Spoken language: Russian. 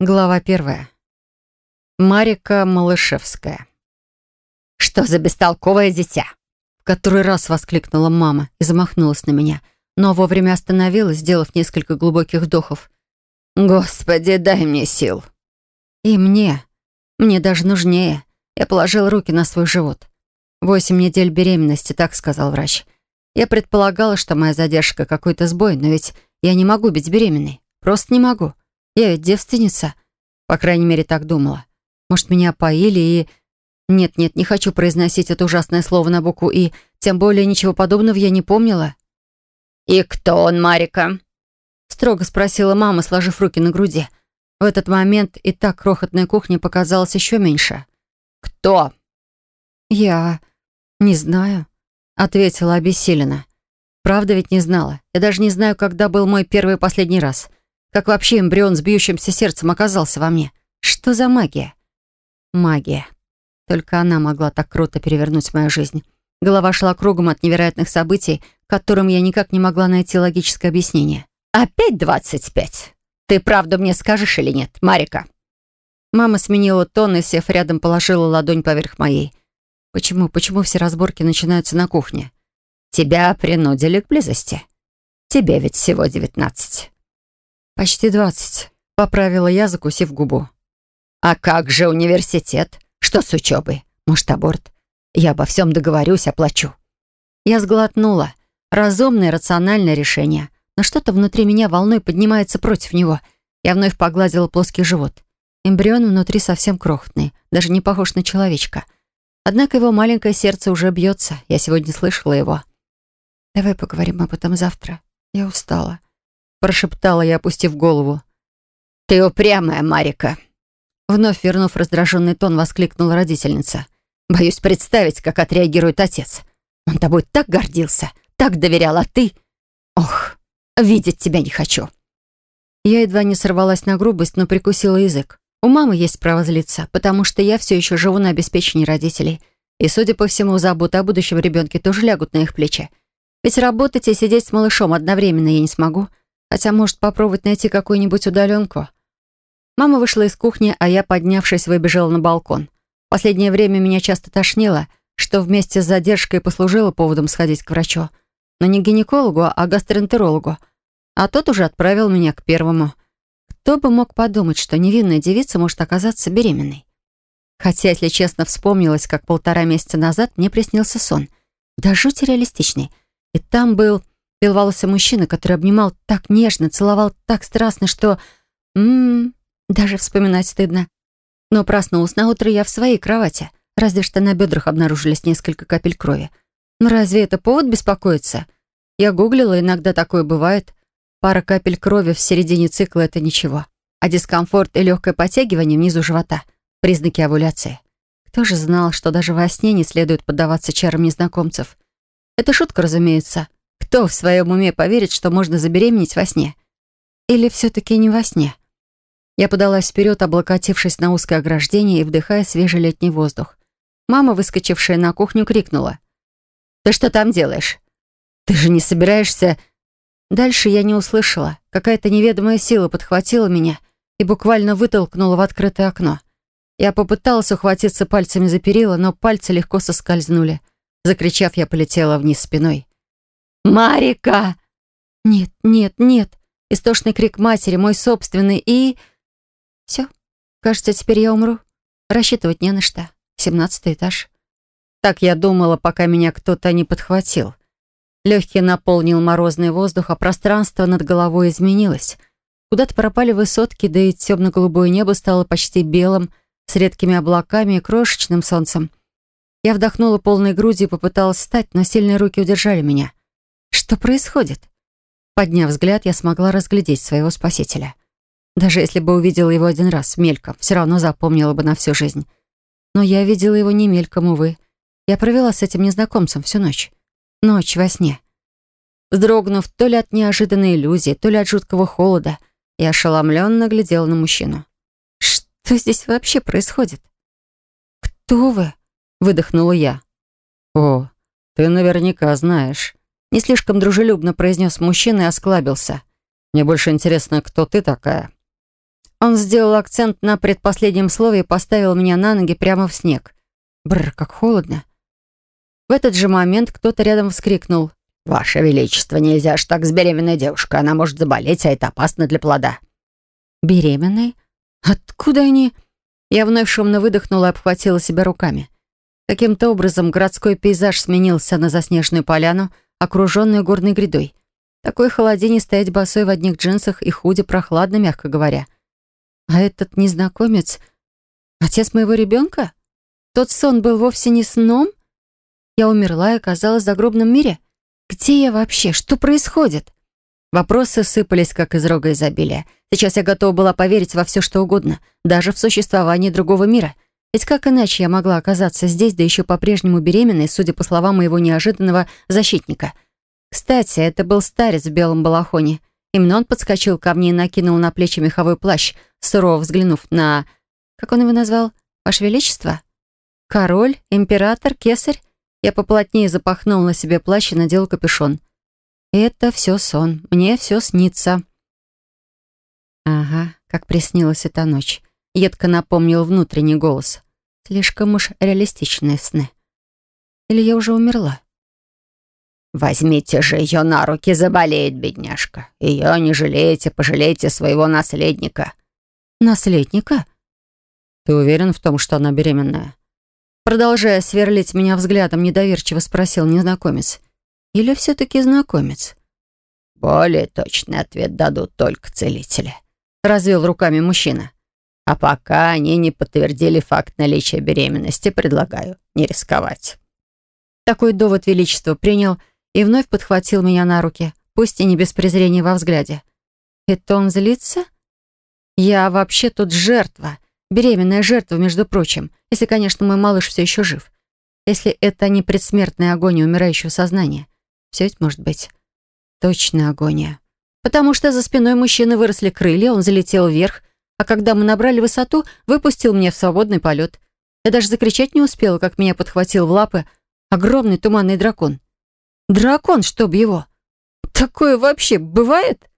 Глава первая. Марика Малышевская. «Что за бестолковое дитя?» В который раз воскликнула мама и замахнулась на меня, но вовремя остановилась, сделав несколько глубоких вдохов. «Господи, дай мне сил!» И мне. Мне даже нужнее. Я положил руки на свой живот. Восемь недель беременности, так сказал врач. Я предполагала, что моя задержка какой-то сбой, но ведь я не могу быть беременной. Просто не могу. Я ведь девственница. По крайней мере, так думала. Может, меня поили и... Нет-нет, не хочу произносить это ужасное слово на букву «и», тем более ничего подобного я не помнила. «И кто он, Марика?» Строго спросила мама, сложив руки на груди. В этот момент и так крохотная кухня показалась еще меньше. «Кто?» «Я... не знаю», — ответила обессиленно. «Правда ведь не знала. Я даже не знаю, когда был мой первый и последний раз. Как вообще эмбрион с бьющимся сердцем оказался во мне? Что за магия? Магия. Только она могла так круто перевернуть мою жизнь. Голова шла кругом от невероятных событий, которым я никак не могла найти логическое объяснение. «Опять двадцать пять? Ты правду мне скажешь или нет, Марика?» Мама сменила тон и, сев рядом, положила ладонь поверх моей. «Почему? Почему все разборки начинаются на кухне?» «Тебя принудили к близости. Тебе ведь всего девятнадцать». «Почти двадцать», — поправила я, закусив губу. «А как же университет? Что с учебой? Может, аборт? Я обо всем договорюсь, оплачу». Я сглотнула. Разумное, рациональное решение. Но что-то внутри меня волной поднимается против него. Я вновь погладила плоский живот. Эмбрион внутри совсем крохотный, даже не похож на человечка. Однако его маленькое сердце уже бьется. Я сегодня слышала его. «Давай поговорим об этом завтра. Я устала» прошептала я, опустив голову. «Ты упрямая, Марика!» Вновь вернув раздраженный тон, воскликнула родительница. «Боюсь представить, как отреагирует отец. Он тобой так гордился, так доверял, а ты... Ох, видеть тебя не хочу!» Я едва не сорвалась на грубость, но прикусила язык. У мамы есть право злиться, потому что я все еще живу на обеспечении родителей. И, судя по всему, заботы о будущем ребенке тоже лягут на их плечи. Ведь работать и сидеть с малышом одновременно я не смогу. Хотя, может, попробовать найти какую-нибудь удаленку. Мама вышла из кухни, а я, поднявшись, выбежала на балкон. Последнее время меня часто тошнило, что вместе с задержкой послужило поводом сходить к врачу. Но не гинекологу, а гастроэнтерологу. А тот уже отправил меня к первому. Кто бы мог подумать, что невинная девица может оказаться беременной? Хотя, если честно, вспомнилось, как полтора месяца назад мне приснился сон. Да жуть реалистичный. И там был Беловолосый мужчина, который обнимал так нежно, целовал так страстно, что... Ммм, даже вспоминать стыдно. Но проснулась на утро я в своей кровати, разве что на бедрах обнаружились несколько капель крови. Но разве это повод беспокоиться? Я гуглила, иногда такое бывает. Пара капель крови в середине цикла — это ничего. А дискомфорт и легкое подтягивание внизу живота — признаки овуляции. Кто же знал, что даже во сне не следует поддаваться чарам незнакомцев? Это шутка, разумеется. Кто в своем уме поверит, что можно забеременеть во сне? Или все-таки не во сне? Я подалась вперед, облокотившись на узкое ограждение и вдыхая свежий летний воздух. Мама, выскочившая на кухню, крикнула. «Ты что там делаешь? Ты же не собираешься...» Дальше я не услышала. Какая-то неведомая сила подхватила меня и буквально вытолкнула в открытое окно. Я попыталась ухватиться пальцами за перила, но пальцы легко соскользнули. Закричав, я полетела вниз спиной. «Марика!» «Нет, нет, нет!» Истошный крик матери, мой собственный, и... Все, кажется, теперь я умру. Рассчитывать не на что. Семнадцатый этаж. Так я думала, пока меня кто-то не подхватил. Легкий наполнил морозный воздух, а пространство над головой изменилось. Куда-то пропали высотки, да и темно-голубое небо стало почти белым, с редкими облаками и крошечным солнцем. Я вдохнула полной грудью и попыталась встать, но сильные руки удержали меня. Что происходит? Подняв взгляд, я смогла разглядеть своего спасителя. Даже если бы увидела его один раз, мельком, все равно запомнила бы на всю жизнь. Но я видела его не мельком, увы. Я провела с этим незнакомцем всю ночь. Ночь во сне. Вздрогнув то ли от неожиданной иллюзии, то ли от жуткого холода, я ошеломленно глядела на мужчину. «Что здесь вообще происходит?» «Кто вы?» — выдохнула я. «О, ты наверняка знаешь», не слишком дружелюбно произнес мужчина и осклабился. «Мне больше интересно, кто ты такая?» Он сделал акцент на предпоследнем слове и поставил меня на ноги прямо в снег. Бррр, как холодно. В этот же момент кто-то рядом вскрикнул. «Ваше Величество, нельзя ж так с беременной девушкой. Она может заболеть, а это опасно для плода». «Беременной? Откуда они?» Я вновь шумно выдохнула и обхватила себя руками. Каким-то образом городской пейзаж сменился на заснеженную поляну, окруженную горной грядой. Такой холодине стоять босой в одних джинсах и худе прохладно, мягко говоря. А этот незнакомец — отец моего ребенка? Тот сон был вовсе не сном? Я умерла и оказалась в загробном мире? Где я вообще? Что происходит? Вопросы сыпались, как из рога изобилия. Сейчас я готова была поверить во все, что угодно, даже в существование другого мира. Ведь как иначе я могла оказаться здесь, да еще по-прежнему беременной, судя по словам моего неожиданного защитника? Кстати, это был старец в белом балахоне. Именно он подскочил ко мне и накинул на плечи меховой плащ, сурово взглянув на... Как он его назвал? Ваше Величество? Король? Император? Кесарь? Я поплотнее запахнул на себе плащ и надел капюшон. Это все сон. Мне все снится. Ага, как приснилась эта ночь. Едко напомнил внутренний голос. Слишком уж реалистичные сны. Или я уже умерла? «Возьмите же ее на руки, заболеет бедняжка. Ее не жалейте, пожалейте своего наследника». «Наследника?» «Ты уверен в том, что она беременная?» Продолжая сверлить меня взглядом, недоверчиво спросил незнакомец. «Или все-таки знакомец?» «Более точный ответ дадут только целители», — развел руками мужчина. «А пока они не подтвердили факт наличия беременности, предлагаю не рисковать». Такой довод величества принял и вновь подхватил меня на руки, пусть и не без презрения во взгляде. «Это он злится?» «Я вообще тут жертва, беременная жертва, между прочим, если, конечно, мой малыш все еще жив. Если это не предсмертная агония умирающего сознания. Все ведь может быть. Точно агония. Потому что за спиной мужчины выросли крылья, он залетел вверх, а когда мы набрали высоту, выпустил меня в свободный полет. Я даже закричать не успела, как меня подхватил в лапы огромный туманный дракон. Дракон, чтоб его! Такое вообще бывает?